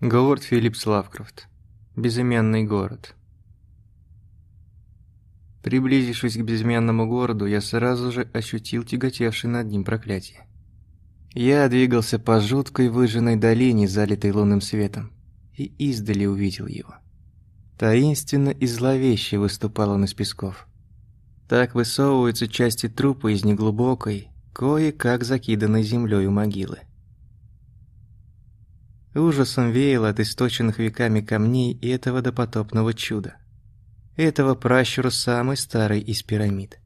Говард Филлипс Лавкрафт. Безымянный город. Приблизившись к безымянному городу, я сразу же ощутил тяготевшее над ним проклятие. Я двигался по жуткой выжженной долине, залитой лунным светом, и издали увидел его. Таинственно и зловеще выступал он из песков. Так высовываются части трупа из неглубокой, кое-как закиданной землей у могилы. Ужасом веяло от источенных веками камней и этого допотопного чуда. Этого пращура самый старый из пирамид.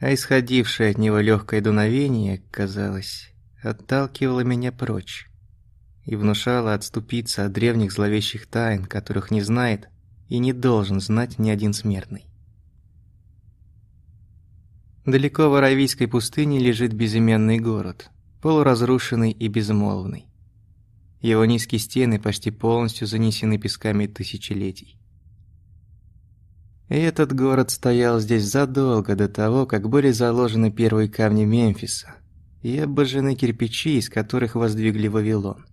А исходившее от него легкое дуновение, казалось, отталкивало меня прочь и внушало отступиться от древних зловещих тайн, которых не знает и не должен знать ни один смертный. Далеко в Аравийской пустыне лежит безымянный город, полуразрушенный и безмолвный. Его низкие стены почти полностью занесены песками тысячелетий. И этот город стоял здесь задолго до того, как были заложены первые камни Мемфиса и обожжены кирпичи, из которых воздвигли Вавилон.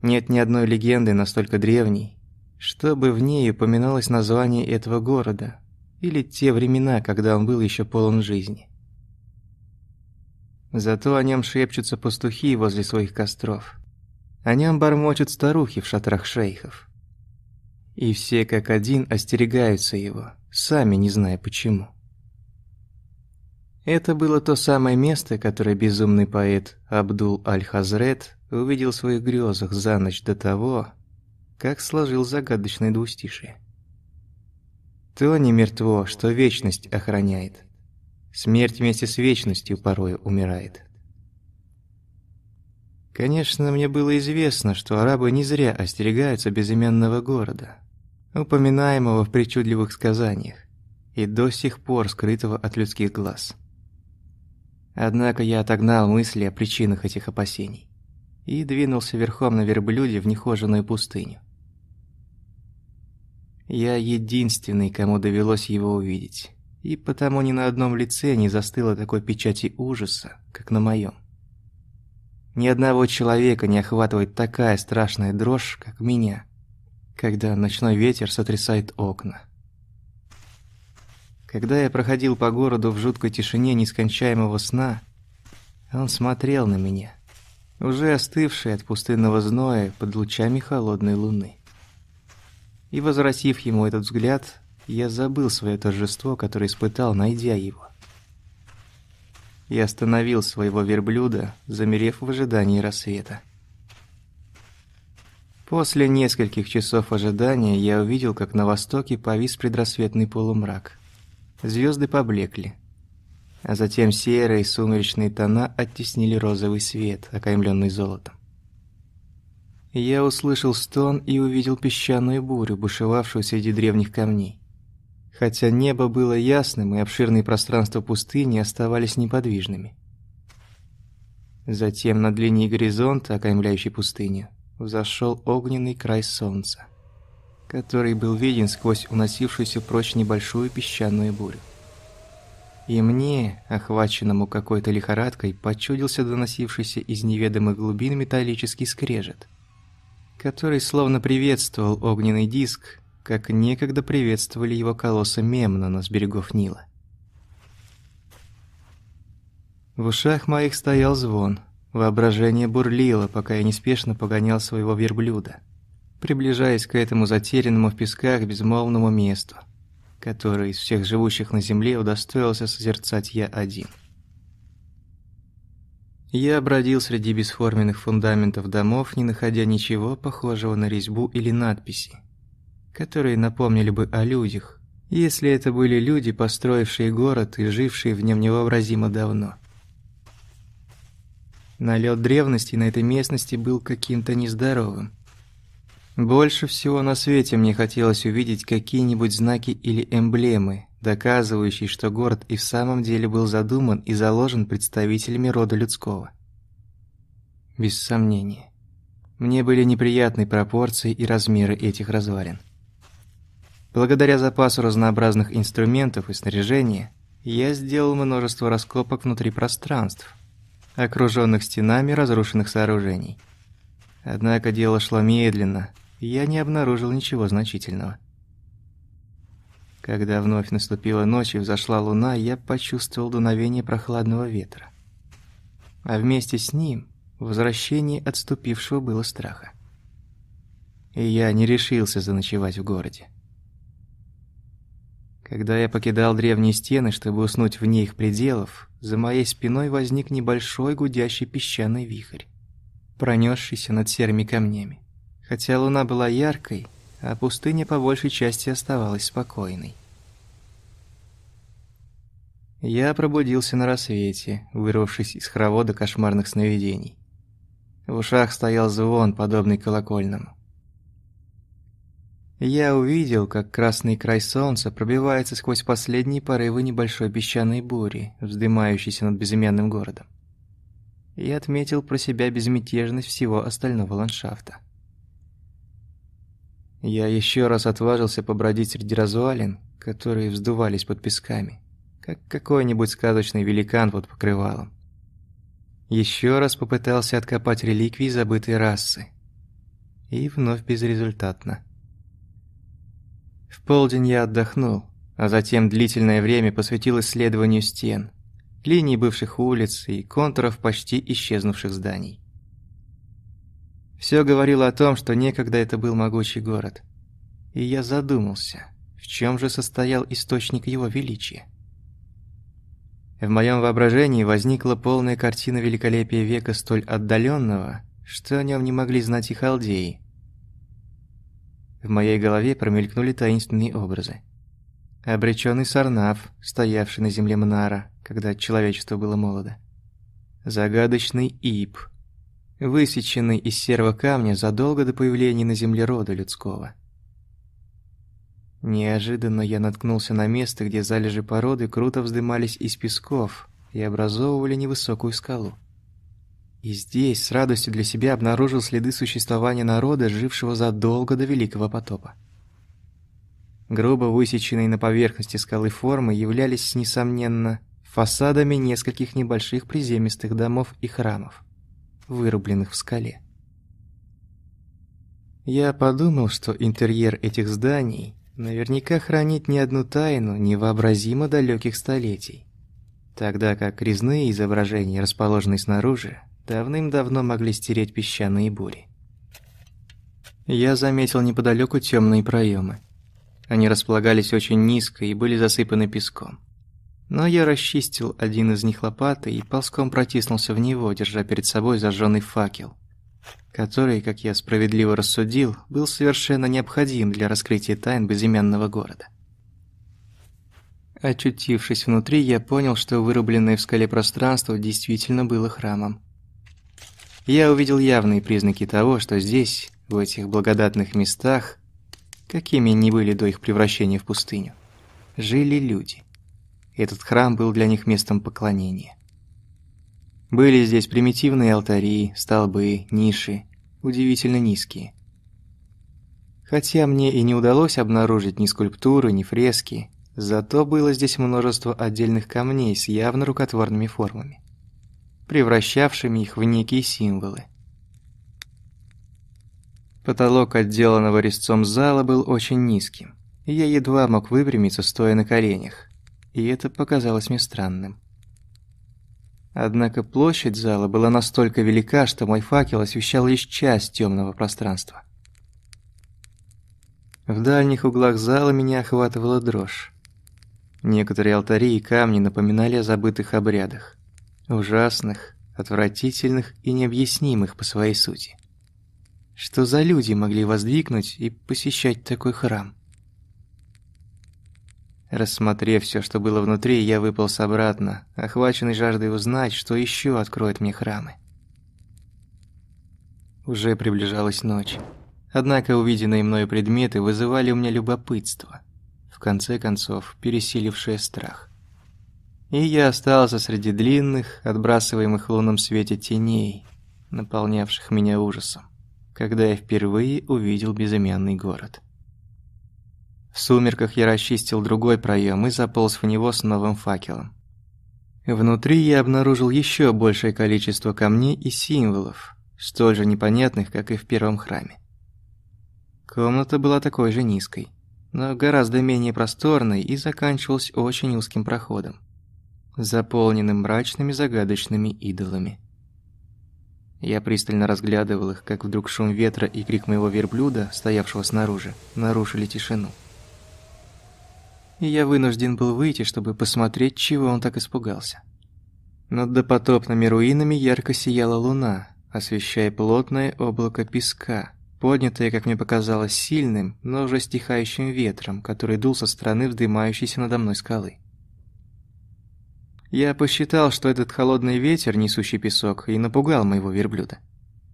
Нет ни одной легенды настолько древней, чтобы в ней упоминалось название этого города или те времена, когда он был еще полон жизни. Зато о нем шепчутся пастухи возле своих костров. О нем бормочут старухи в шатрах шейхов. И все как один остерегаются его, сами не зная почему. Это было то самое место, которое безумный поэт Абдул Аль-Хазрет увидел в своих грезах за ночь до того, как сложил загадочное двустишие. То не мертво, что вечность охраняет. Смерть вместе с вечностью порой умирает. Конечно, мне было известно, что арабы не зря остерегаются безымянного города, упоминаемого в причудливых сказаниях и до сих пор скрытого от людских глаз. Однако я отогнал мысли о причинах этих опасений и двинулся верхом на верблюде в нехоженную пустыню. Я единственный, кому довелось его увидеть, и потому ни на одном лице не застыло такой печати ужаса, как на моем. Ни одного человека не охватывает такая страшная дрожь, как меня, когда ночной ветер сотрясает окна. Когда я проходил по городу в жуткой тишине нескончаемого сна, он смотрел на меня, уже остывший от пустынного зноя под лучами холодной луны. И возвратив ему этот взгляд, я забыл свое торжество, которое испытал, найдя его и остановил своего верблюда, замерев в ожидании рассвета. После нескольких часов ожидания я увидел, как на востоке повис предрассветный полумрак. Звезды поблекли, а затем серые сумеречные тона оттеснили розовый свет, окаймленный золотом. Я услышал стон и увидел песчаную бурю, бушевавшую среди древних камней. Хотя небо было ясным, и обширные пространства пустыни оставались неподвижными. Затем над линией горизонта, окаймляющей пустыню, взошел огненный край солнца, который был виден сквозь уносившуюся прочь небольшую песчаную бурю. И мне, охваченному какой-то лихорадкой, почудился доносившийся из неведомых глубин металлический скрежет, который словно приветствовал огненный диск, как некогда приветствовали его колосса Мемнона с берегов Нила. В ушах моих стоял звон, воображение бурлило, пока я неспешно погонял своего верблюда, приближаясь к этому затерянному в песках безмолвному месту, которое из всех живущих на земле удостоился созерцать я один. Я бродил среди бесформенных фундаментов домов, не находя ничего похожего на резьбу или надписи, которые напомнили бы о людях, если это были люди, построившие город и жившие в нем невообразимо давно. Налет древности на этой местности был каким-то нездоровым. Больше всего на свете мне хотелось увидеть какие-нибудь знаки или эмблемы, доказывающие, что город и в самом деле был задуман и заложен представителями рода людского. Без сомнения. Мне были неприятны пропорции и размеры этих развалин. Благодаря запасу разнообразных инструментов и снаряжения, я сделал множество раскопок внутри пространств, окруженных стенами разрушенных сооружений. Однако дело шло медленно, и я не обнаружил ничего значительного. Когда вновь наступила ночь и взошла луна, я почувствовал дуновение прохладного ветра. А вместе с ним возвращение отступившего было страха. И я не решился заночевать в городе. Когда я покидал древние стены, чтобы уснуть вне их пределов, за моей спиной возник небольшой гудящий песчаный вихрь, пронесшийся над серыми камнями. Хотя луна была яркой, а пустыня по большей части оставалась спокойной. Я пробудился на рассвете, вырвавшись из хоровода кошмарных сновидений. В ушах стоял звон, подобный колокольному. Я увидел, как красный край солнца пробивается сквозь последние порывы небольшой песчаной бури, вздымающейся над безымянным городом. И отметил про себя безмятежность всего остального ландшафта. Я еще раз отважился побродить среди развалин, которые вздувались под песками, как какой-нибудь сказочный великан под покрывалом. Еще раз попытался откопать реликвии забытой расы. И вновь безрезультатно. В полдень я отдохнул, а затем длительное время посвятил исследованию стен, линий бывших улиц и контуров почти исчезнувших зданий. Все говорило о том, что некогда это был могучий город. И я задумался, в чем же состоял источник его величия. В моем воображении возникла полная картина великолепия века столь отдаленного, что о нем не могли знать и халдеи, в моей голове промелькнули таинственные образы. Обреченный Сарнав, стоявший на земле Мнара, когда человечество было молодо. Загадочный Ип, высеченный из серого камня задолго до появления на земле рода людского. Неожиданно я наткнулся на место, где залежи породы круто вздымались из песков и образовывали невысокую скалу. И здесь с радостью для себя обнаружил следы существования народа, жившего задолго до Великого потопа. Грубо высеченные на поверхности скалы формы являлись, несомненно, фасадами нескольких небольших приземистых домов и храмов, вырубленных в скале. Я подумал, что интерьер этих зданий наверняка хранит не одну тайну невообразимо далеких столетий, тогда как резные изображения, расположенные снаружи, давным-давно могли стереть песчаные бури. Я заметил неподалеку темные проемы. Они располагались очень низко и были засыпаны песком. Но я расчистил один из них лопатой и ползком протиснулся в него, держа перед собой зажженный факел, который, как я справедливо рассудил, был совершенно необходим для раскрытия тайн безымянного города. Очутившись внутри, я понял, что вырубленное в скале пространство действительно было храмом я увидел явные признаки того, что здесь, в этих благодатных местах, какими ни были до их превращения в пустыню, жили люди. Этот храм был для них местом поклонения. Были здесь примитивные алтари, столбы, ниши, удивительно низкие. Хотя мне и не удалось обнаружить ни скульптуры, ни фрески, зато было здесь множество отдельных камней с явно рукотворными формами превращавшими их в некие символы. Потолок отделанного резцом зала был очень низким, я едва мог выпрямиться, стоя на коленях, и это показалось мне странным. Однако площадь зала была настолько велика, что мой факел освещал лишь часть темного пространства. В дальних углах зала меня охватывала дрожь. Некоторые алтари и камни напоминали о забытых обрядах ужасных, отвратительных и необъяснимых по своей сути. Что за люди могли воздвигнуть и посещать такой храм? Рассмотрев все, что было внутри, я выполз обратно, охваченный жаждой узнать, что еще откроет мне храмы. Уже приближалась ночь. Однако увиденные мною предметы вызывали у меня любопытство, в конце концов пересилившее страх. И я остался среди длинных, отбрасываемых в лунном свете теней, наполнявших меня ужасом, когда я впервые увидел безымянный город. В сумерках я расчистил другой проем и заполз в него с новым факелом. Внутри я обнаружил еще большее количество камней и символов, столь же непонятных, как и в первом храме. Комната была такой же низкой, но гораздо менее просторной и заканчивалась очень узким проходом, заполненным мрачными загадочными идолами. Я пристально разглядывал их, как вдруг шум ветра и крик моего верблюда, стоявшего снаружи, нарушили тишину. И я вынужден был выйти, чтобы посмотреть, чего он так испугался. Над допотопными руинами ярко сияла луна, освещая плотное облако песка, поднятое, как мне показалось, сильным, но уже стихающим ветром, который дул со стороны вздымающейся надо мной скалы. Я посчитал, что этот холодный ветер, несущий песок, и напугал моего верблюда.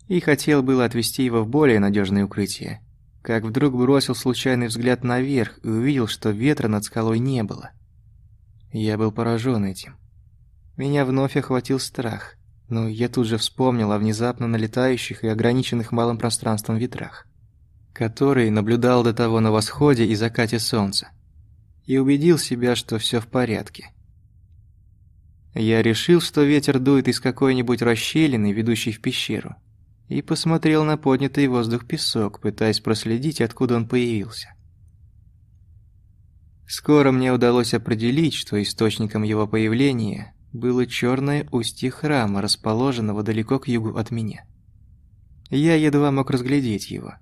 И хотел было отвезти его в более надежное укрытие, как вдруг бросил случайный взгляд наверх и увидел, что ветра над скалой не было. Я был поражен этим. Меня вновь охватил страх – но я тут же вспомнил о внезапно налетающих и ограниченных малым пространством ветрах, которые наблюдал до того на восходе и закате солнца, и убедил себя, что все в порядке. Я решил, что ветер дует из какой-нибудь расщелины, ведущей в пещеру, и посмотрел на поднятый воздух песок, пытаясь проследить, откуда он появился. Скоро мне удалось определить, что источником его появления было черное устье храма, расположенного далеко к югу от меня. Я едва мог разглядеть его.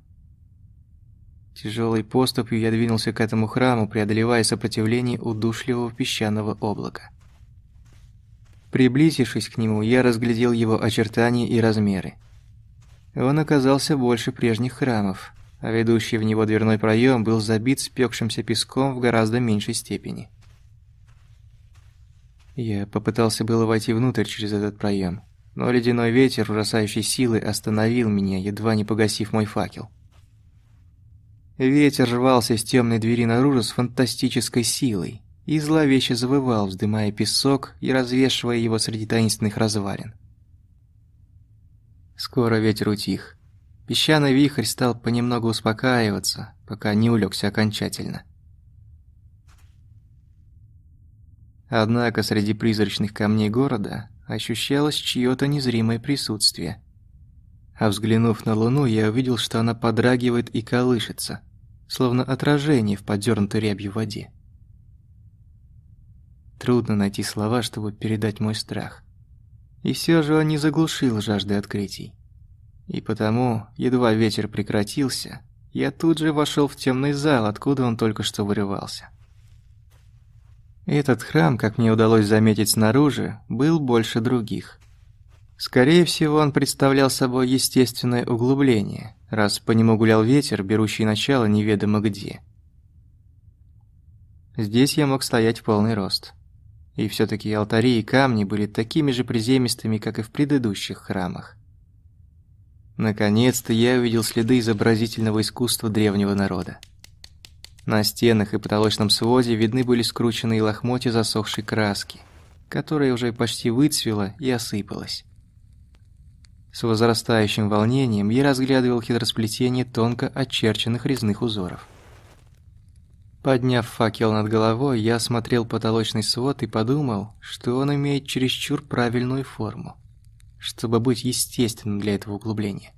Тяжелой поступью я двинулся к этому храму, преодолевая сопротивление удушливого песчаного облака. Приблизившись к нему, я разглядел его очертания и размеры. Он оказался больше прежних храмов, а ведущий в него дверной проем был забит спекшимся песком в гораздо меньшей степени. Я попытался было войти внутрь через этот проем, но ледяной ветер ужасающей силы остановил меня, едва не погасив мой факел. Ветер рвался из темной двери наружу с фантастической силой и зловеще завывал, вздымая песок и развешивая его среди таинственных развалин. Скоро ветер утих. Песчаный вихрь стал понемногу успокаиваться, пока не улегся окончательно. Однако среди призрачных камней города ощущалось чьё-то незримое присутствие. А взглянув на луну, я увидел, что она подрагивает и колышется, словно отражение в подернутой рябью воде. Трудно найти слова, чтобы передать мой страх. И все же он не заглушил жажды открытий. И потому, едва ветер прекратился, я тут же вошел в темный зал, откуда он только что вырывался. Этот храм, как мне удалось заметить снаружи, был больше других. Скорее всего, он представлял собой естественное углубление, раз по нему гулял ветер, берущий начало неведомо где. Здесь я мог стоять в полный рост. И все таки алтари и камни были такими же приземистыми, как и в предыдущих храмах. Наконец-то я увидел следы изобразительного искусства древнего народа. На стенах и потолочном своде видны были скрученные лохмотья засохшей краски, которая уже почти выцвела и осыпалась. С возрастающим волнением я разглядывал хитросплетение тонко очерченных резных узоров. Подняв факел над головой, я осмотрел потолочный свод и подумал, что он имеет чересчур правильную форму, чтобы быть естественным для этого углубления.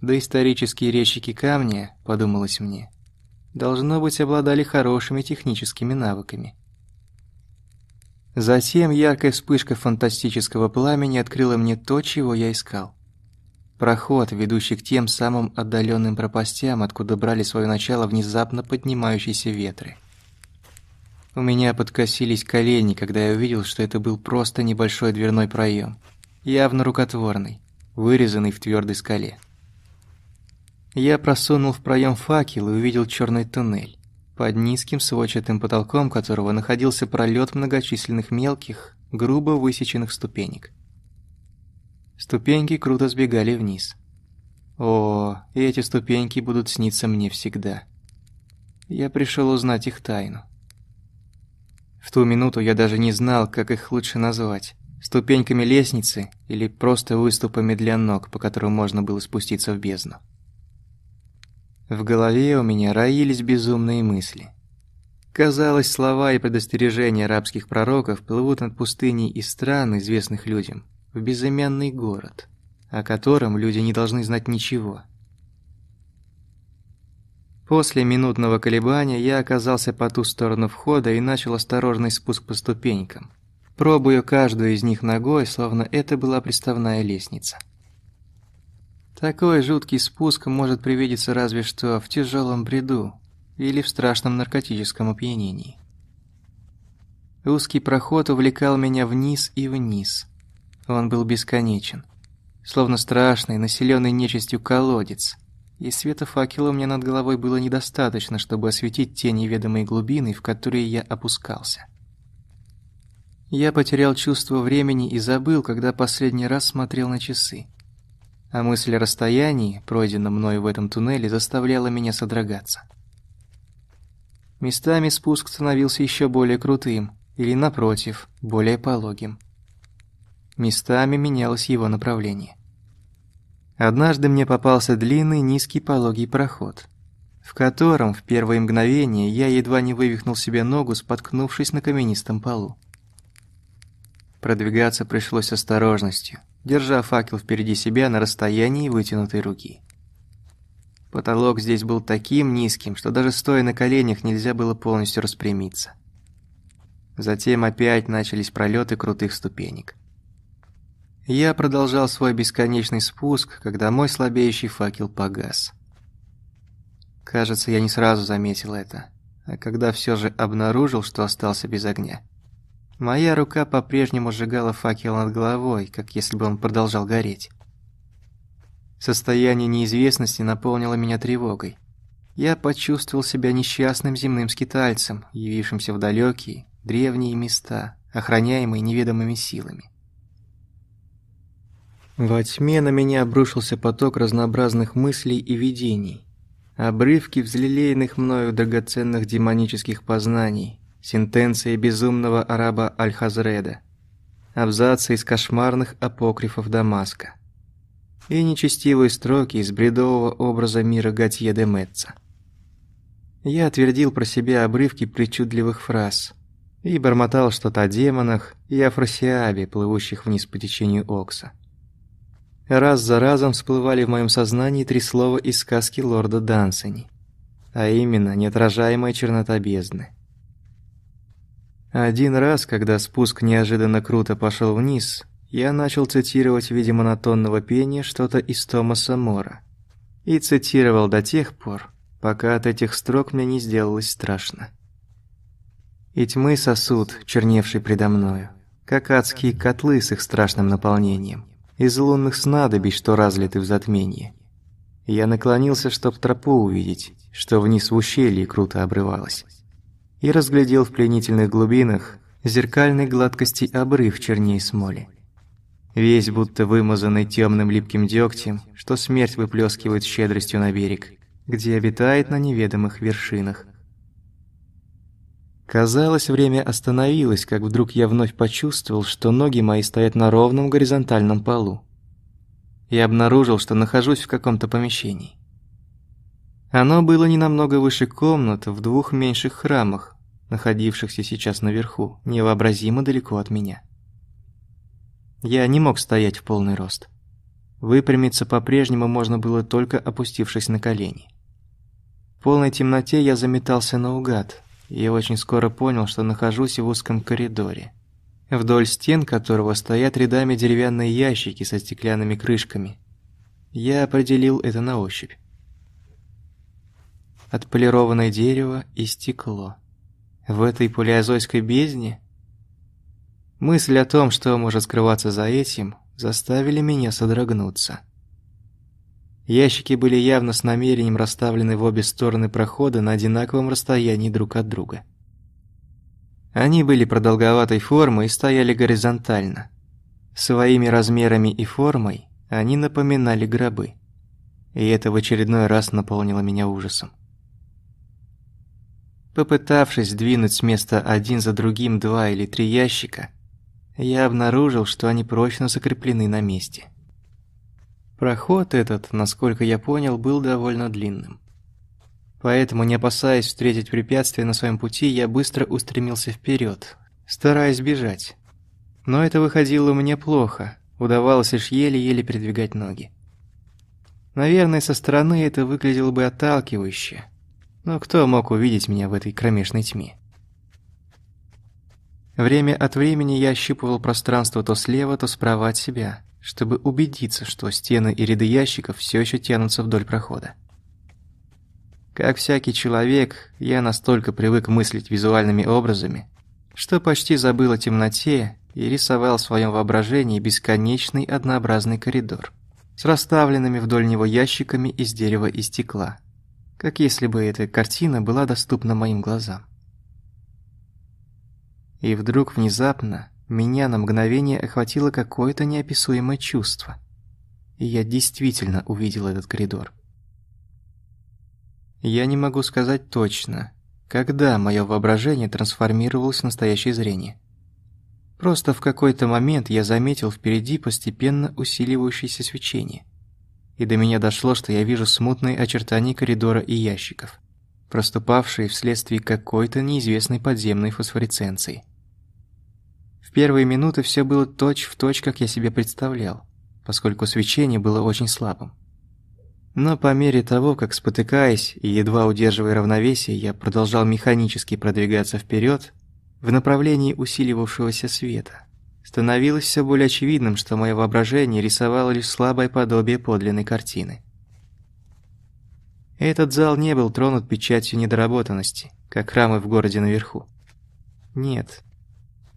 Доисторические резчики камня, подумалось мне, должно быть, обладали хорошими техническими навыками. Затем яркая вспышка фантастического пламени открыла мне то, чего я искал. Проход, ведущий к тем самым отдаленным пропастям, откуда брали свое начало внезапно поднимающиеся ветры. У меня подкосились колени, когда я увидел, что это был просто небольшой дверной проем, явно рукотворный, вырезанный в твердой скале. Я просунул в проем факел и увидел черный туннель, под низким сводчатым потолком которого находился пролет многочисленных мелких, грубо высеченных ступенек. Ступеньки круто сбегали вниз. О, и эти ступеньки будут сниться мне всегда. Я пришел узнать их тайну. В ту минуту я даже не знал, как их лучше назвать. Ступеньками лестницы или просто выступами для ног, по которым можно было спуститься в бездну. В голове у меня роились безумные мысли. Казалось, слова и предостережения арабских пророков плывут над пустыней из стран, известных людям, в безымянный город, о котором люди не должны знать ничего. После минутного колебания я оказался по ту сторону входа и начал осторожный спуск по ступенькам. Пробую каждую из них ногой, словно это была приставная лестница. Такой жуткий спуск может привидеться разве что в тяжелом бреду или в страшном наркотическом опьянении. Узкий проход увлекал меня вниз и вниз. Он был бесконечен, словно страшный, населенный нечистью колодец. И света факела у меня над головой было недостаточно, чтобы осветить те неведомые глубины, в которые я опускался. Я потерял чувство времени и забыл, когда последний раз смотрел на часы. А мысль о расстоянии, пройденном мною в этом туннеле, заставляла меня содрогаться. Местами спуск становился еще более крутым, или, напротив, более пологим. Местами менялось его направление. Однажды мне попался длинный низкий пологий проход, в котором в первые мгновения я едва не вывихнул себе ногу, споткнувшись на каменистом полу. Продвигаться пришлось осторожностью, держа факел впереди себя на расстоянии вытянутой руки. Потолок здесь был таким низким, что даже стоя на коленях нельзя было полностью распрямиться. Затем опять начались пролеты крутых ступенек. Я продолжал свой бесконечный спуск, когда мой слабеющий факел погас. Кажется, я не сразу заметил это, а когда все же обнаружил, что остался без огня. Моя рука по-прежнему сжигала факел над головой, как если бы он продолжал гореть. Состояние неизвестности наполнило меня тревогой. Я почувствовал себя несчастным земным скитальцем, явившимся в далекие, древние места, охраняемые неведомыми силами. Во тьме на меня обрушился поток разнообразных мыслей и видений. Обрывки взлелеянных мною драгоценных демонических познаний, сентенции безумного араба Аль-Хазреда, абзацы из кошмарных апокрифов Дамаска и нечестивые строки из бредового образа мира Готье де Метца. Я отвердил про себя обрывки причудливых фраз – и бормотал что-то о демонах и о фросиабе, плывущих вниз по течению Окса. Раз за разом всплывали в моем сознании три слова из сказки лорда Дансени, а именно неотражаемая чернота бездны. Один раз, когда спуск неожиданно круто пошел вниз, я начал цитировать в виде монотонного пения что-то из Томаса Мора. И цитировал до тех пор, пока от этих строк мне не сделалось страшно. И тьмы сосуд, черневший предо мною, как адские котлы с их страшным наполнением, из лунных снадобий, что разлиты в затмении. Я наклонился, чтоб тропу увидеть, что вниз в ущелье круто обрывалось, и разглядел в пленительных глубинах зеркальной гладкости обрыв черней смоли. Весь будто вымазанный темным липким дегтем, что смерть выплескивает щедростью на берег, где обитает на неведомых вершинах. Казалось, время остановилось, как вдруг я вновь почувствовал, что ноги мои стоят на ровном горизонтальном полу. Я обнаружил, что нахожусь в каком-то помещении. Оно было не намного выше комнат в двух меньших храмах, находившихся сейчас наверху, невообразимо далеко от меня. Я не мог стоять в полный рост. Выпрямиться по-прежнему можно было только опустившись на колени. В полной темноте я заметался наугад, я очень скоро понял, что нахожусь в узком коридоре, вдоль стен которого стоят рядами деревянные ящики со стеклянными крышками. Я определил это на ощупь. Отполированное дерево и стекло. В этой палеозойской бездне мысль о том, что может скрываться за этим, заставили меня содрогнуться. Ящики были явно с намерением расставлены в обе стороны прохода на одинаковом расстоянии друг от друга. Они были продолговатой формы и стояли горизонтально. Своими размерами и формой они напоминали гробы. И это в очередной раз наполнило меня ужасом. Попытавшись сдвинуть с места один за другим два или три ящика, я обнаружил, что они прочно закреплены на месте. Проход этот, насколько я понял, был довольно длинным. Поэтому, не опасаясь встретить препятствия на своем пути, я быстро устремился вперед, стараясь бежать. Но это выходило мне плохо, удавалось лишь еле-еле передвигать ноги. Наверное, со стороны это выглядело бы отталкивающе, но кто мог увидеть меня в этой кромешной тьме? Время от времени я ощупывал пространство то слева, то справа от себя, чтобы убедиться, что стены и ряды ящиков все еще тянутся вдоль прохода. Как всякий человек, я настолько привык мыслить визуальными образами, что почти забыл о темноте и рисовал в своем воображении бесконечный однообразный коридор с расставленными вдоль него ящиками из дерева и стекла, как если бы эта картина была доступна моим глазам. И вдруг внезапно меня на мгновение охватило какое-то неописуемое чувство. И я действительно увидел этот коридор. Я не могу сказать точно, когда мое воображение трансформировалось в настоящее зрение. Просто в какой-то момент я заметил впереди постепенно усиливающееся свечение. И до меня дошло, что я вижу смутные очертания коридора и ящиков, проступавшие вследствие какой-то неизвестной подземной фосфоресценции первые минуты все было точь-в-точь, как я себе представлял, поскольку свечение было очень слабым. Но по мере того, как спотыкаясь и едва удерживая равновесие, я продолжал механически продвигаться вперед в направлении усиливавшегося света, становилось все более очевидным, что мое воображение рисовало лишь слабое подобие подлинной картины. Этот зал не был тронут печатью недоработанности, как храмы в городе наверху. Нет,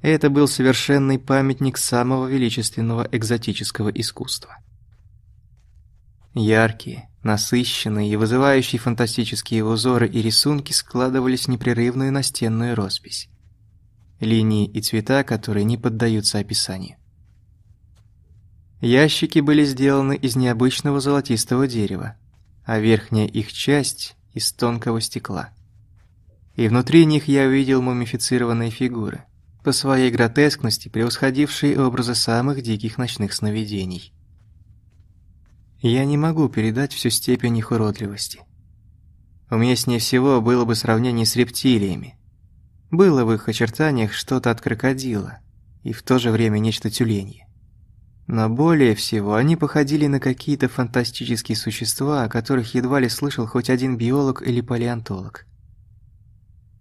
это был совершенный памятник самого величественного экзотического искусства. Яркие, насыщенные и вызывающие фантастические узоры и рисунки складывались в непрерывную настенную роспись. Линии и цвета, которые не поддаются описанию. Ящики были сделаны из необычного золотистого дерева, а верхняя их часть – из тонкого стекла. И внутри них я увидел мумифицированные фигуры – по своей гротескности превосходившие образы самых диких ночных сновидений. Я не могу передать всю степень их уродливости. Уместнее всего было бы сравнение с рептилиями. Было в их очертаниях что-то от крокодила и в то же время нечто тюленье. Но более всего они походили на какие-то фантастические существа, о которых едва ли слышал хоть один биолог или палеонтолог.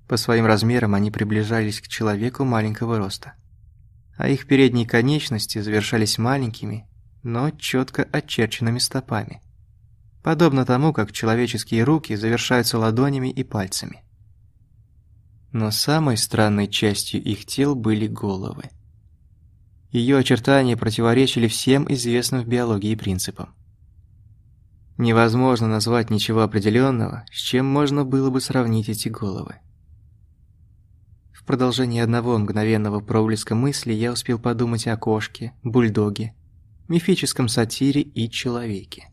По своим размерам они приближались к человеку маленького роста. А их передние конечности завершались маленькими, но четко очерченными стопами. Подобно тому, как человеческие руки завершаются ладонями и пальцами. Но самой странной частью их тел были головы. Ее очертания противоречили всем известным в биологии принципам. Невозможно назвать ничего определенного, с чем можно было бы сравнить эти головы продолжении одного мгновенного проблеска мысли я успел подумать о кошке, бульдоге, мифическом сатире и человеке.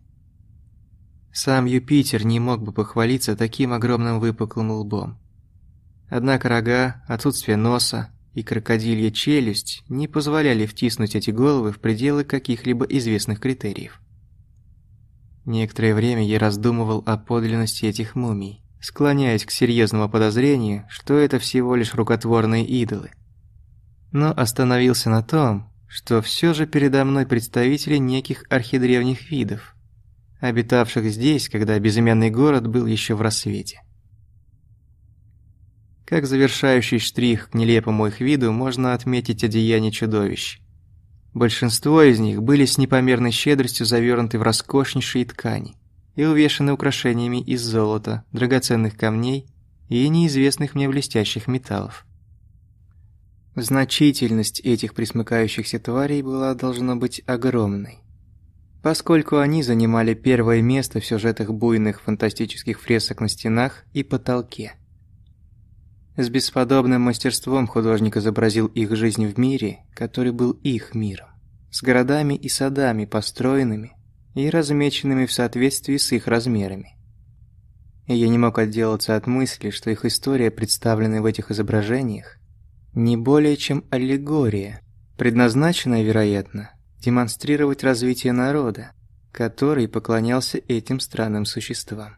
Сам Юпитер не мог бы похвалиться таким огромным выпуклым лбом. Однако рога, отсутствие носа и крокодилья челюсть не позволяли втиснуть эти головы в пределы каких-либо известных критериев. Некоторое время я раздумывал о подлинности этих мумий склоняясь к серьезному подозрению, что это всего лишь рукотворные идолы. Но остановился на том, что все же передо мной представители неких архидревних видов, обитавших здесь, когда безымянный город был еще в рассвете. Как завершающий штрих к нелепому их виду можно отметить одеяние чудовищ. Большинство из них были с непомерной щедростью завернуты в роскошнейшие ткани и увешаны украшениями из золота, драгоценных камней и неизвестных мне блестящих металлов. Значительность этих присмыкающихся тварей была должна быть огромной, поскольку они занимали первое место в сюжетах буйных фантастических фресок на стенах и потолке. С бесподобным мастерством художник изобразил их жизнь в мире, который был их миром, с городами и садами, построенными и размеченными в соответствии с их размерами. И я не мог отделаться от мысли, что их история, представленная в этих изображениях, не более чем аллегория, предназначенная, вероятно, демонстрировать развитие народа, который поклонялся этим странным существам.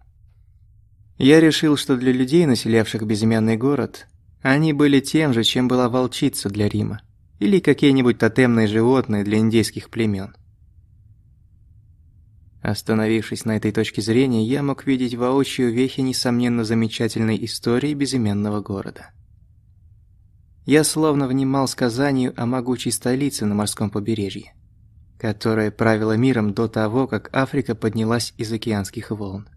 Я решил, что для людей, населявших безымянный город, они были тем же, чем была волчица для Рима, или какие-нибудь тотемные животные для индейских племен. Остановившись на этой точке зрения, я мог видеть воочию вехи несомненно замечательной истории безыменного города. Я словно внимал сказанию о могучей столице на морском побережье, которая правила миром до того, как Африка поднялась из океанских волн.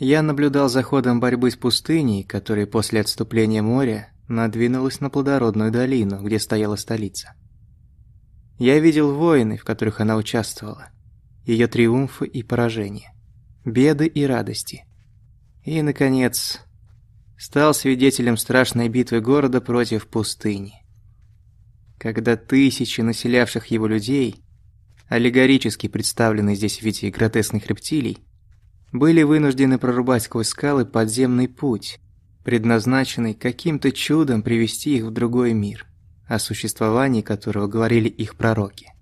Я наблюдал за ходом борьбы с пустыней, которая после отступления моря надвинулась на плодородную долину, где стояла столица. Я видел войны, в которых она участвовала, ее триумфы и поражения, беды и радости. И, наконец, стал свидетелем страшной битвы города против пустыни. Когда тысячи населявших его людей, аллегорически представленные здесь в виде гротескных рептилий, были вынуждены прорубать сквозь скалы подземный путь, предназначенный каким-то чудом привести их в другой мир, о существовании которого говорили их пророки.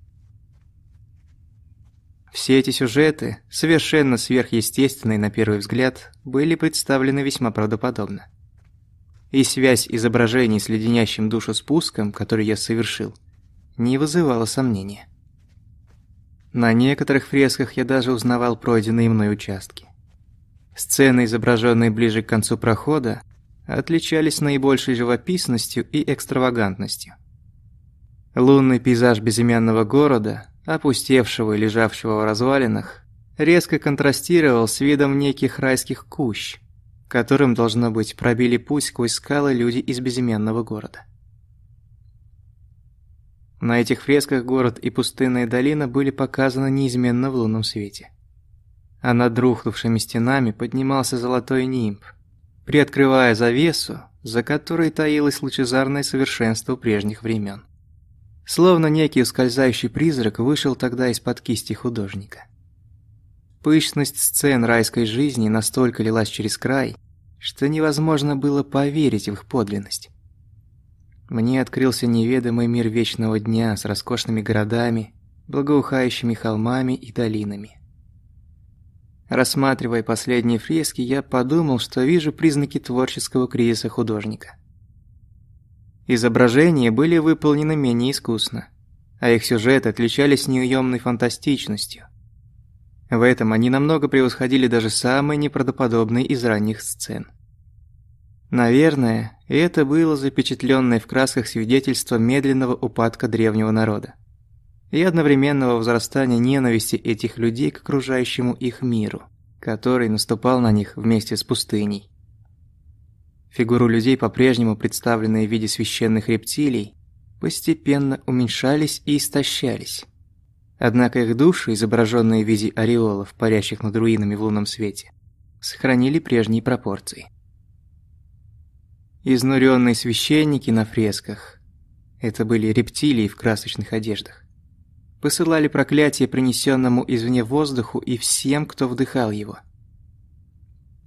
Все эти сюжеты, совершенно сверхъестественные на первый взгляд, были представлены весьма правдоподобно. И связь изображений с леденящим душу спуском, который я совершил, не вызывала сомнения. На некоторых фресках я даже узнавал пройденные мной участки. Сцены, изображенные ближе к концу прохода, отличались наибольшей живописностью и экстравагантностью. Лунный пейзаж безымянного города, опустевшего и лежавшего в развалинах, резко контрастировал с видом неких райских кущ, которым, должно быть, пробили путь сквозь скалы люди из безымянного города. На этих фресках город и пустынная долина были показаны неизменно в лунном свете. А над рухнувшими стенами поднимался золотой нимб, приоткрывая завесу, за которой таилось лучезарное совершенство прежних времен. Словно некий ускользающий призрак вышел тогда из-под кисти художника. Пышность сцен райской жизни настолько лилась через край, что невозможно было поверить в их подлинность. Мне открылся неведомый мир вечного дня с роскошными городами, благоухающими холмами и долинами. Рассматривая последние фрески, я подумал, что вижу признаки творческого кризиса художника. Изображения были выполнены менее искусно, а их сюжеты отличались неуемной фантастичностью. В этом они намного превосходили даже самые неправдоподобные из ранних сцен. Наверное, это было запечатленное в красках свидетельство медленного упадка древнего народа и одновременного возрастания ненависти этих людей к окружающему их миру, который наступал на них вместе с пустыней. Фигуры людей, по-прежнему представленные в виде священных рептилий, постепенно уменьшались и истощались. Однако их души, изображенные в виде ореолов, парящих над руинами в лунном свете, сохранили прежние пропорции. Изнуренные священники на фресках – это были рептилии в красочных одеждах – посылали проклятие принесенному извне воздуху и всем, кто вдыхал его.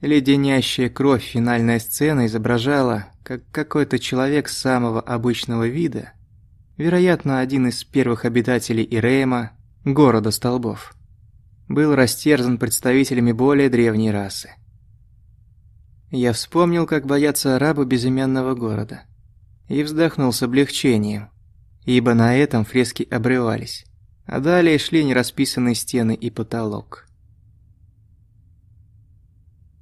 Леденящая кровь финальная сцена изображала, как какой-то человек самого обычного вида, вероятно, один из первых обитателей Ирема, города столбов, был растерзан представителями более древней расы. Я вспомнил, как боятся арабы безымянного города. И вздохнул с облегчением, ибо на этом фрески обрывались, а далее шли нерасписанные стены и потолок.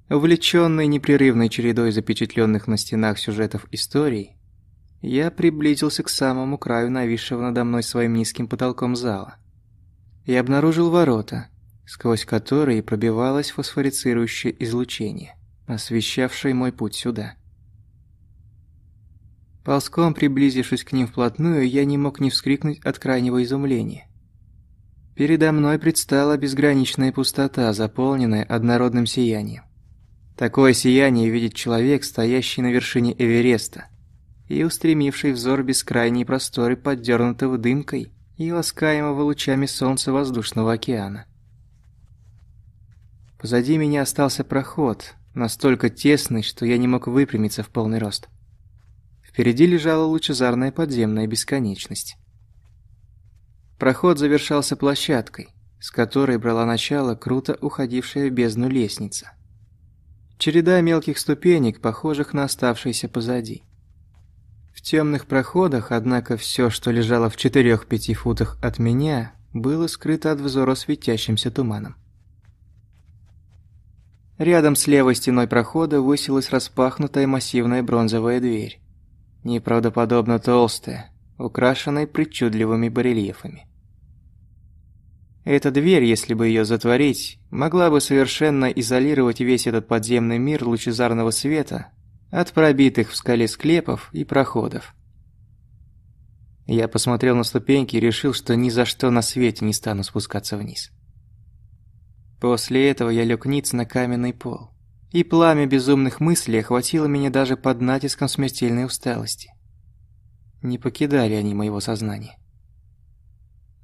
Увлечённый непрерывной чередой запечатленных на стенах сюжетов историй, я приблизился к самому краю нависшего надо мной своим низким потолком зала и обнаружил ворота, сквозь которые пробивалось фосфорицирующее излучение освещавший мой путь сюда. Ползком приблизившись к ним вплотную, я не мог не вскрикнуть от крайнего изумления. Передо мной предстала безграничная пустота, заполненная однородным сиянием. Такое сияние видит человек, стоящий на вершине Эвереста и устремивший взор бескрайние просторы поддернутого дымкой и ласкаемого лучами солнца воздушного океана. Позади меня остался проход, настолько тесный, что я не мог выпрямиться в полный рост. Впереди лежала лучезарная подземная бесконечность. Проход завершался площадкой, с которой брала начало круто уходившая в бездну лестница. Череда мелких ступенек, похожих на оставшиеся позади. В темных проходах, однако, все, что лежало в четырех-пяти футах от меня, было скрыто от взора светящимся туманом. Рядом с левой стеной прохода высилась распахнутая массивная бронзовая дверь. Неправдоподобно толстая, украшенная причудливыми барельефами. Эта дверь, если бы ее затворить, могла бы совершенно изолировать весь этот подземный мир лучезарного света от пробитых в скале склепов и проходов. Я посмотрел на ступеньки и решил, что ни за что на свете не стану спускаться вниз. После этого я лег ниц на каменный пол, и пламя безумных мыслей охватило меня даже под натиском смертельной усталости. Не покидали они моего сознания.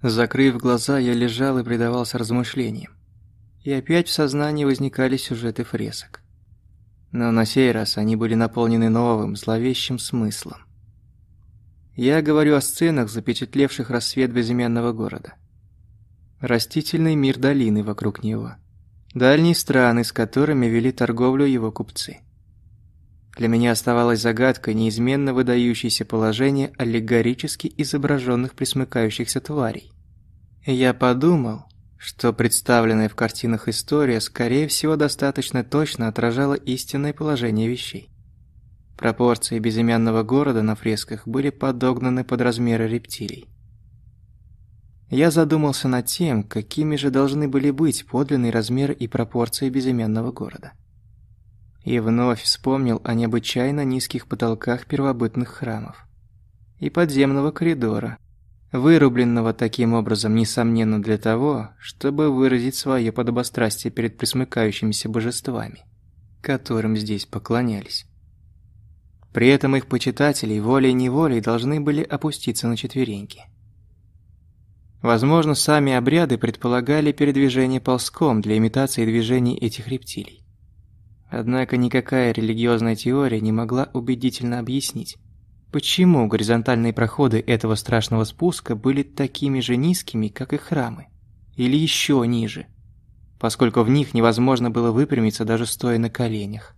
Закрыв глаза, я лежал и предавался размышлениям. И опять в сознании возникали сюжеты фресок. Но на сей раз они были наполнены новым, зловещим смыслом. Я говорю о сценах, запечатлевших рассвет безымянного города. Растительный мир долины вокруг него. Дальние страны, с которыми вели торговлю его купцы. Для меня оставалось загадкой неизменно выдающееся положение аллегорически изображенных присмыкающихся тварей. Я подумал, что представленная в картинах история, скорее всего, достаточно точно отражала истинное положение вещей. Пропорции безымянного города на фресках были подогнаны под размеры рептилий. Я задумался над тем, какими же должны были быть подлинные размеры и пропорции безымянного города. И вновь вспомнил о необычайно низких потолках первобытных храмов и подземного коридора, вырубленного таким образом, несомненно, для того, чтобы выразить свое подобострастие перед присмыкающимися божествами, которым здесь поклонялись. При этом их почитатели волей-неволей должны были опуститься на четвереньки. Возможно, сами обряды предполагали передвижение ползком для имитации движений этих рептилий. Однако никакая религиозная теория не могла убедительно объяснить, почему горизонтальные проходы этого страшного спуска были такими же низкими, как и храмы, или еще ниже, поскольку в них невозможно было выпрямиться даже стоя на коленях.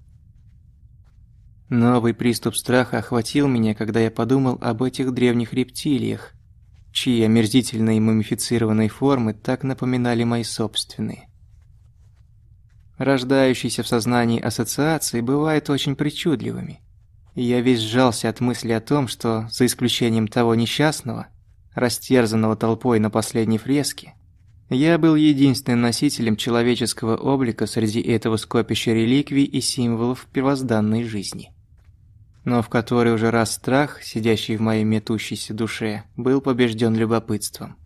Новый приступ страха охватил меня, когда я подумал об этих древних рептилиях, чьи омерзительные мумифицированные формы так напоминали мои собственные. Рождающиеся в сознании ассоциации бывают очень причудливыми. И я весь сжался от мысли о том, что, за исключением того несчастного, растерзанного толпой на последней фреске, я был единственным носителем человеческого облика среди этого скопища реликвий и символов первозданной жизни. Но в которой уже раз страх, сидящий в моей метущейся душе, был побежден любопытством.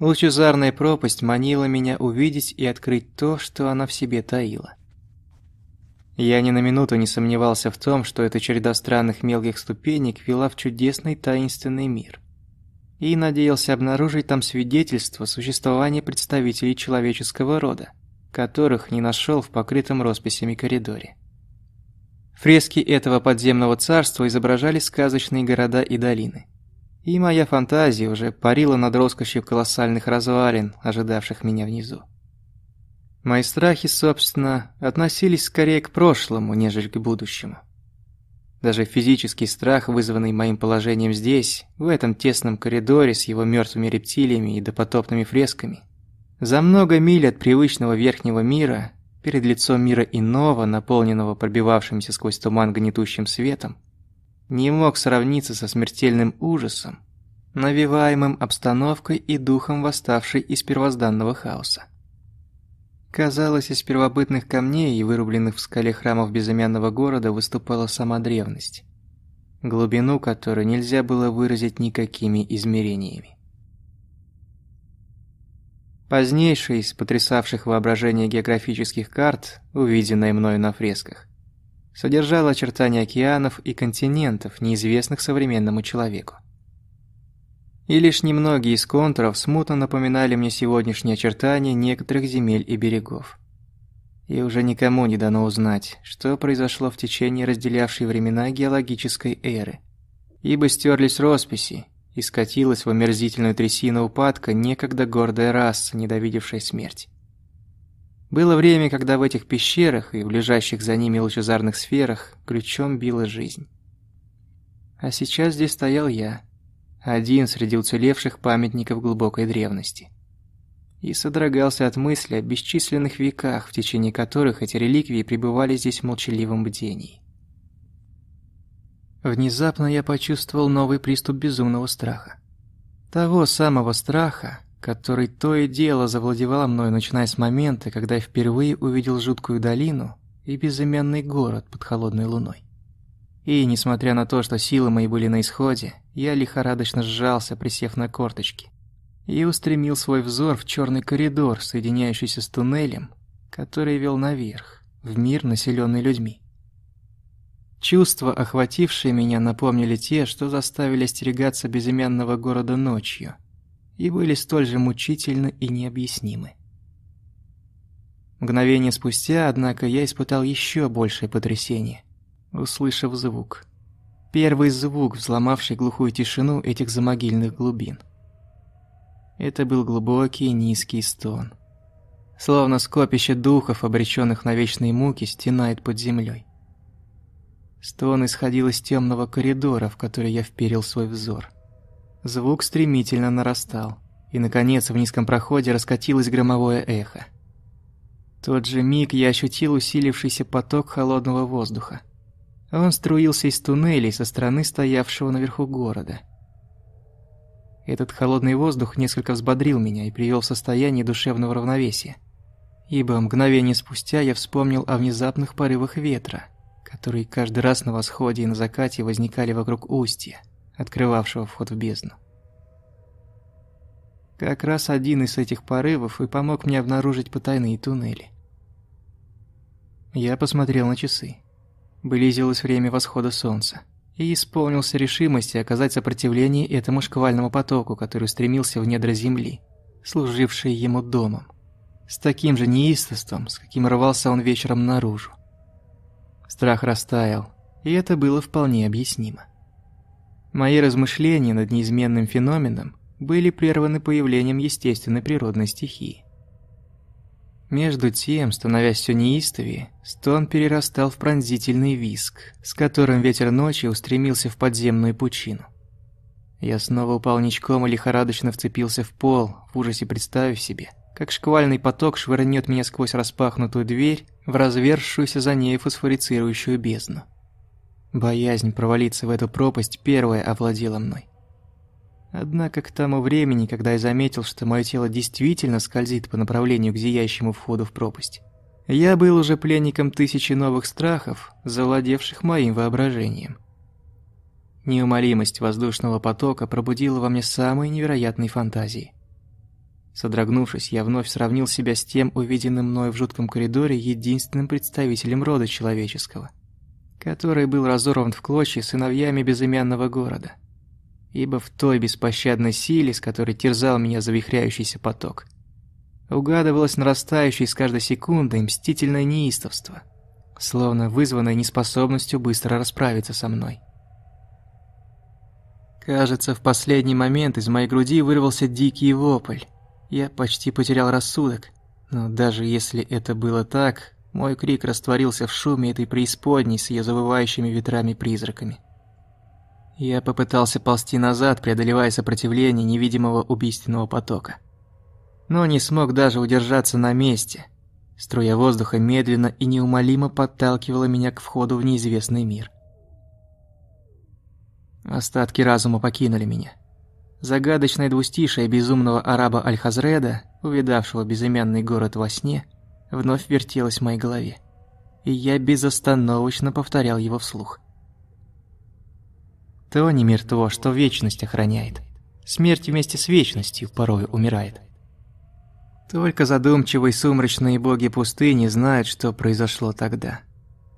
Лучезарная пропасть манила меня увидеть и открыть то, что она в себе таила. Я ни на минуту не сомневался в том, что эта череда странных мелких ступенек вела в чудесный таинственный мир. И надеялся обнаружить там свидетельство существования представителей человеческого рода, которых не нашел в покрытом росписями коридоре. Фрески этого подземного царства изображали сказочные города и долины. И моя фантазия уже парила над роскошью колоссальных развалин, ожидавших меня внизу. Мои страхи, собственно, относились скорее к прошлому, нежели к будущему. Даже физический страх, вызванный моим положением здесь, в этом тесном коридоре с его мертвыми рептилиями и допотопными фресками, за много миль от привычного верхнего мира, перед лицом мира иного, наполненного пробивавшимся сквозь туман гнетущим светом, не мог сравниться со смертельным ужасом, навеваемым обстановкой и духом восставшей из первозданного хаоса. Казалось, из первобытных камней и вырубленных в скале храмов безымянного города выступала сама древность, глубину которой нельзя было выразить никакими измерениями. Позднейшая из потрясавших воображение географических карт, увиденная мною на фресках, содержал очертания океанов и континентов, неизвестных современному человеку. И лишь немногие из контуров смутно напоминали мне сегодняшние очертания некоторых земель и берегов. И уже никому не дано узнать, что произошло в течение разделявшей времена геологической эры. Ибо стерлись росписи, и скатилась в омерзительную трясину упадка некогда гордая раса, недовидевшая смерть. Было время, когда в этих пещерах и в лежащих за ними лучезарных сферах ключом била жизнь. А сейчас здесь стоял я, один среди уцелевших памятников глубокой древности. И содрогался от мысли о бесчисленных веках, в течение которых эти реликвии пребывали здесь в молчаливом бдении. Внезапно я почувствовал новый приступ безумного страха. Того самого страха, который то и дело завладевал мной, начиная с момента, когда я впервые увидел жуткую долину и безымянный город под холодной луной. И, несмотря на то, что силы мои были на исходе, я лихорадочно сжался, присев на корточки, и устремил свой взор в черный коридор, соединяющийся с туннелем, который вел наверх, в мир, населенный людьми. Чувства, охватившие меня, напомнили те, что заставили остерегаться безымянного города ночью, и были столь же мучительны и необъяснимы. Мгновение спустя, однако, я испытал еще большее потрясение, услышав звук. Первый звук, взломавший глухую тишину этих замогильных глубин. Это был глубокий низкий стон. Словно скопище духов, обреченных на вечные муки, стенает под землей. Стон исходил из темного коридора, в который я вперил свой взор. Звук стремительно нарастал, и, наконец, в низком проходе раскатилось громовое эхо. Тот же миг я ощутил усилившийся поток холодного воздуха. Он струился из туннелей со стороны стоявшего наверху города. Этот холодный воздух несколько взбодрил меня и привел в состояние душевного равновесия. Ибо мгновение спустя я вспомнил о внезапных порывах ветра, которые каждый раз на восходе и на закате возникали вокруг устья, открывавшего вход в бездну. Как раз один из этих порывов и помог мне обнаружить потайные туннели. Я посмотрел на часы. Близилось время восхода солнца, и исполнился решимости оказать сопротивление этому шквальному потоку, который стремился в недра земли, служившей ему домом, с таким же неистовством, с каким рвался он вечером наружу. Страх растаял, и это было вполне объяснимо. Мои размышления над неизменным феноменом были прерваны появлением естественной природной стихии. Между тем, становясь все неистовее, стон перерастал в пронзительный виск, с которым ветер ночи устремился в подземную пучину. Я снова упал ничком и лихорадочно вцепился в пол, в ужасе представив себе – как шквальный поток швырнет меня сквозь распахнутую дверь в развершуюся за ней фосфорицирующую бездну. Боязнь провалиться в эту пропасть первая овладела мной. Однако к тому времени, когда я заметил, что мое тело действительно скользит по направлению к зияющему входу в пропасть, я был уже пленником тысячи новых страхов, завладевших моим воображением. Неумолимость воздушного потока пробудила во мне самые невероятные фантазии – Содрогнувшись, я вновь сравнил себя с тем увиденным мною в жутком коридоре единственным представителем рода человеческого, который был разорван в клочья сыновьями безымянного города. Ибо в той беспощадной силе, с которой терзал меня завихряющийся поток, угадывалось нарастающее с каждой секундой мстительное неистовство, словно вызванное неспособностью быстро расправиться со мной. Кажется, в последний момент из моей груди вырвался дикий вопль, я почти потерял рассудок. Но даже если это было так, мой крик растворился в шуме этой преисподней с ее завывающими ветрами-призраками. Я попытался ползти назад, преодолевая сопротивление невидимого убийственного потока. Но не смог даже удержаться на месте. Струя воздуха медленно и неумолимо подталкивала меня к входу в неизвестный мир. Остатки разума покинули меня. Загадочное двустишие безумного араба Аль-Хазреда, увидавшего безымянный город во сне, вновь вертелось в моей голове. И я безостановочно повторял его вслух. То не мир то, что вечность охраняет. Смерть вместе с вечностью порой умирает. Только задумчивые сумрачные боги пустыни знают, что произошло тогда.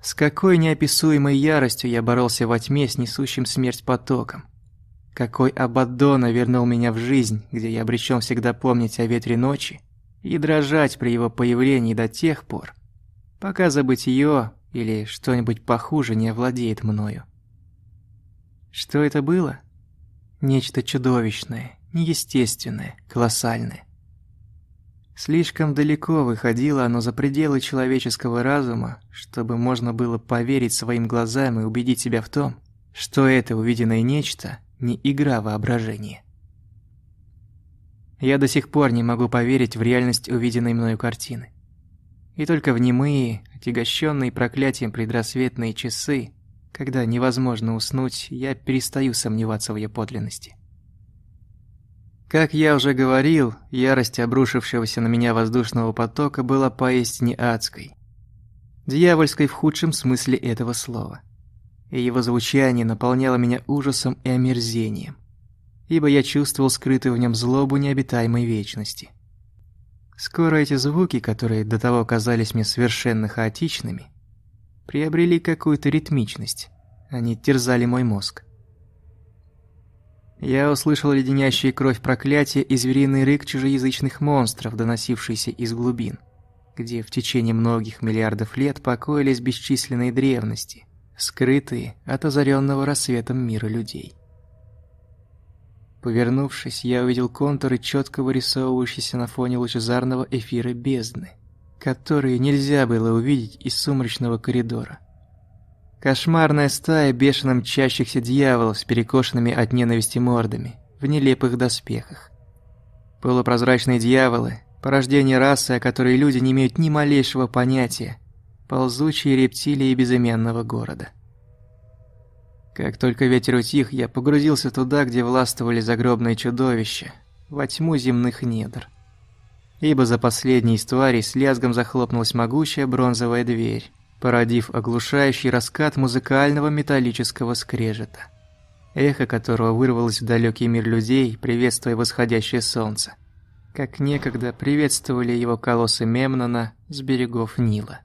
С какой неописуемой яростью я боролся во тьме с несущим смерть потоком. Какой Абаддона вернул меня в жизнь, где я обречен всегда помнить о ветре ночи и дрожать при его появлении до тех пор, пока забытье или что-нибудь похуже не овладеет мною. Что это было? Нечто чудовищное, неестественное, колоссальное. Слишком далеко выходило оно за пределы человеческого разума, чтобы можно было поверить своим глазам и убедить себя в том, что это увиденное нечто не игра воображения. Я до сих пор не могу поверить в реальность увиденной мною картины. И только в немые, отягощенные проклятием предрассветные часы, когда невозможно уснуть, я перестаю сомневаться в ее подлинности. Как я уже говорил, ярость обрушившегося на меня воздушного потока была поистине адской. Дьявольской в худшем смысле этого слова. И его звучание наполняло меня ужасом и омерзением, ибо я чувствовал скрытую в нем злобу необитаемой вечности. Скоро эти звуки, которые до того казались мне совершенно хаотичными, приобрели какую-то ритмичность. Они терзали мой мозг. Я услышал леденящие кровь проклятия и звериный рык чужеязычных монстров, доносившийся из глубин, где в течение многих миллиардов лет покоились бесчисленные древности, скрытые от озаренного рассветом мира людей. Повернувшись, я увидел контуры, четко вырисовывающиеся на фоне лучезарного эфира бездны, которые нельзя было увидеть из сумрачного коридора. Кошмарная стая бешено мчащихся дьяволов с перекошенными от ненависти мордами, в нелепых доспехах. Полупрозрачные дьяволы, порождение расы, о которой люди не имеют ни малейшего понятия, ползучие рептилии безымянного города. Как только ветер утих, я погрузился туда, где властвовали загробные чудовища, во тьму земных недр. Ибо за последней из тварей с лязгом захлопнулась могучая бронзовая дверь, породив оглушающий раскат музыкального металлического скрежета, эхо которого вырвалось в далекий мир людей, приветствуя восходящее солнце, как некогда приветствовали его колоссы Мемнона с берегов Нила.